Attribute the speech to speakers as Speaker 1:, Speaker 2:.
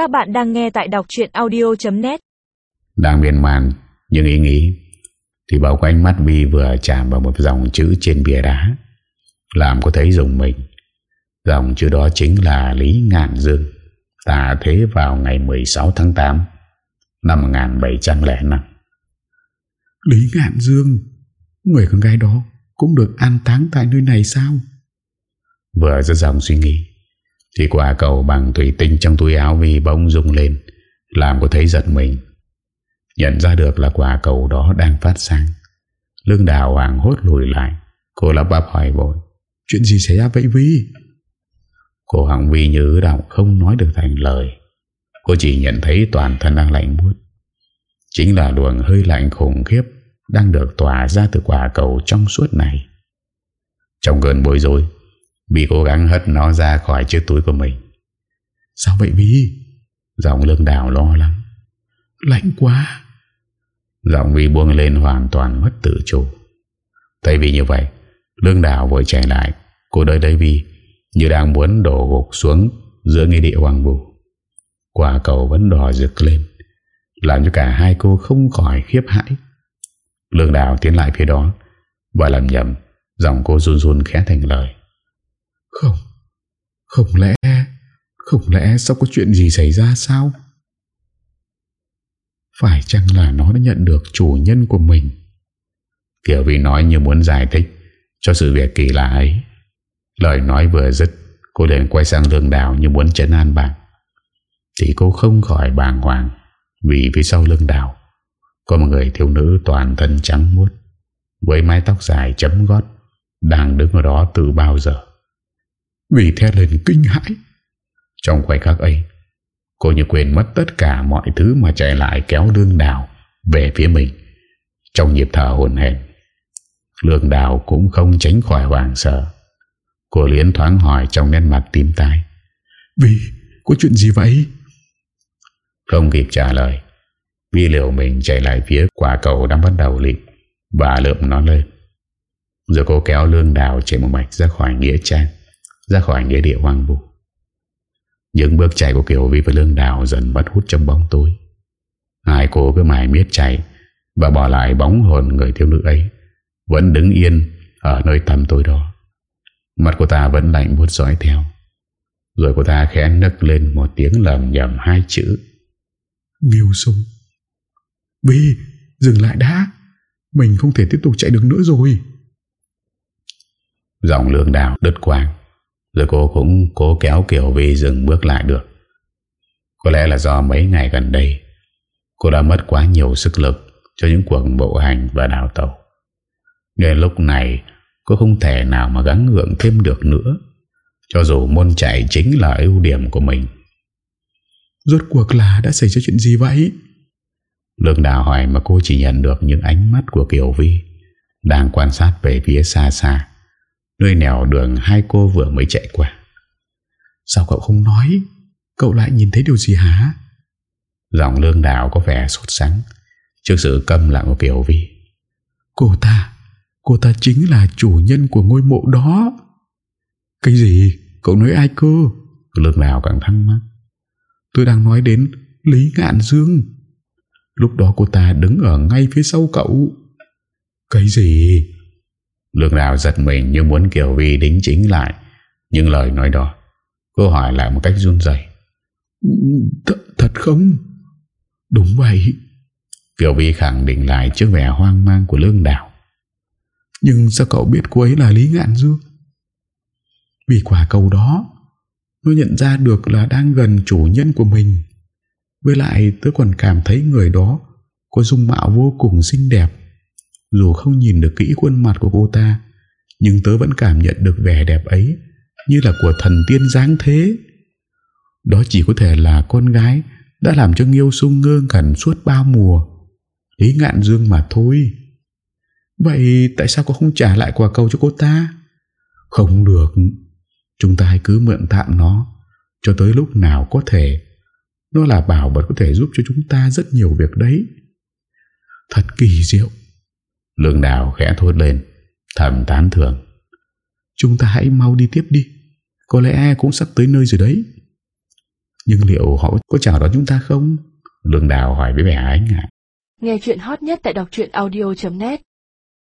Speaker 1: Các bạn đang nghe tại đọc chuyện audio.net
Speaker 2: Đang miên man những ý nghĩ Thì bao quanh mắt Vi vừa chạm vào một dòng chữ trên bìa đá. Làm cô thấy dùng mình. Dòng chữ đó chính là Lý Ngạn Dương Tà thế vào ngày 16 tháng 8 Năm 1705
Speaker 3: Lý Ngạn Dương Người con gái đó Cũng được an táng tại nơi này sao?
Speaker 2: Vừa rất dòng suy nghĩ thì quả cầu bằng thủy tinh trong túi áo Vi bỗng rung lên, Làm cô thấy giật mình. Nhận ra được là quả cầu đó đang phát sáng. Lương đào hoàng hốt lùi lại, Cô lắp bắp hỏi vội,
Speaker 3: Chuyện gì xảy ra vậy Vi?
Speaker 2: Cô hỏng Vi như đọc động không nói được thành lời. Cô chỉ nhận thấy toàn thân đang lạnh buốt. Chính là luồng hơi lạnh khủng khiếp Đang được tỏa ra từ quả cầu trong suốt này. Trong cơn bối rối Vi cố gắng hất nó ra khỏi chiếc túi của mình.
Speaker 3: Sao vậy Vi
Speaker 2: Giọng lương đào lo lắng.
Speaker 3: Lạnh quá.
Speaker 2: Giọng Vi buông lên hoàn toàn mất tự chủ. Thấy vì như vậy Lương đào vội chạy lại. Cô đợi đấy Vi Như đang muốn đổ gục xuống Giữa nghĩa địa hoàng vũ Quả cầu vẫn đỏ rực lên Làm cho cả hai cô không khỏi khiếp hãi. Lương đào tiến lại phía đó Và làm nhầm Giọng cô run run khẽ thành lời
Speaker 3: không Không lẽ Không lẽ sao có chuyện gì xảy ra sao? Phải chăng là nó đã nhận được chủ nhân của mình?
Speaker 2: Kiểu vì nói như muốn giải thích Cho sự việc kỳ lạ ấy. Lời nói vừa dứt, Cô liền quay sang lương đào như muốn chấn an bạn Thì cô không khỏi bàng hoàng, Vì phía sau lưng đào Có một người thiếu nữ toàn thân trắng muốt, Với mái tóc dài chấm gót, Đang đứng ở đó từ bao giờ.
Speaker 3: Vì thét lên kinh hãi.
Speaker 2: Trong khoảnh khắc ấy, Cô như quên mất tất cả mọi thứ Mà chạy lại kéo lương đào Về phía mình. Trong nhịp thở hồn hển, Lương đào cũng không tránh khỏi hoàng sợ. Cô liến thoáng hỏi trong nét mặt tím tai
Speaker 3: Vì, có chuyện gì vậy?
Speaker 2: Không kịp trả lời Vi liều mình chạy lại phía quả cầu đang bắt đầu lịm Và lượm nó lên. Rồi cô kéo lương đào chạy một mạch ra khỏi nghĩa trang. Ra khỏi nghĩa địa hoang vu. Những bước chạy của Kiều Vi và lương đào dần mất hút trong bóng tối. Hai cô cứ mải miết chạy Và bỏ lại bóng hồn người thiếu nữ ấy Vẫn đứng yên ở nơi tầm tối đó. Mặt của ta vẫn lạnh buốt dõi theo. Rồi cô ta khẽ nức lên một tiếng lầm nhầm hai chữ.
Speaker 3: Nghiêu sung Vi dừng lại đã. Mình không thể tiếp tục chạy được nữa rồi.
Speaker 2: Giọng lương đào đứt quang Rồi cô cũng cố kéo Kiều Vi dừng bước lại được. Có lẽ là do mấy ngày gần đây Cô đã mất quá nhiều sức lực Cho những cuộc bộ hành và đào tàu Nên lúc này Cô không thể nào mà gắng gượng thêm được nữa Cho dù môn chạy chính là ưu điểm của mình.
Speaker 3: Rốt cuộc là đã xảy ra chuyện gì vậy?
Speaker 2: Lương Đào hỏi mà cô chỉ nhận được những ánh mắt của Kiều Vi Đang quan sát về phía xa xa Nơi nẻo đường hai cô vừa mới chạy qua.
Speaker 3: Sao cậu không nói? Cậu lại nhìn thấy điều gì hả?
Speaker 2: Giọng lương đào có vẻ sốt sắng. Trước sự câm lặng của Kiều Vi.
Speaker 3: Cô ta Cô ta chính là chủ nhân của ngôi mộ đó. Cái gì? Cậu nói ai cơ?
Speaker 2: Lương đào càng thăng mắc.
Speaker 3: Tôi đang nói đến Lý Ngạn Dương. Lúc đó cô ta đứng ở ngay phía sau cậu. Cái gì?
Speaker 2: Lương đào giật mình như muốn Kiều Vi đính chính lại Những lời nói đó Cô hỏi lại một cách run dày
Speaker 3: Th Thật không? Đúng vậy.
Speaker 2: Kiều Vi khẳng định lại trước vẻ hoang mang của Lương Đào.
Speaker 3: Nhưng sao cậu biết cô ấy là Lý Ngạn Dương Vì quả cầu đó Tôi nhận ra được là đang gần chủ nhân của mình. Với lại tôi còn cảm thấy người đó Có dung mạo vô cùng xinh đẹp dù không nhìn được kỹ khuôn mặt của cô ta, Nhưng tớ vẫn cảm nhận được vẻ đẹp ấy Như là của thần tiên dáng thế. Đó chỉ có thể là con gái Đã làm cho Nghiêu sung ngơ ngẩn suốt bao mùa Lý ngạn dương mà thôi. Vậy tại sao cô không trả lại quả cầu cho cô ta? Không được, Chúng ta hãy cứ mượn tạm nó Cho tới lúc nào có thể. Nó là bảo vật có thể giúp cho chúng ta Rất nhiều việc đấy. Thật kỳ diệu.
Speaker 2: Lương đào khẽ thốt lên, Thầm tán thường
Speaker 3: Chúng ta hãy mau đi tiếp đi, Có lẽ cũng sắp tới nơi rồi đấy. Nhưng liệu họ có chào đón chúng ta không?
Speaker 2: Lương Đào hỏi với vẻ ánh ngại.
Speaker 1: Nghe chuyện hot nhất tại đọc audio.net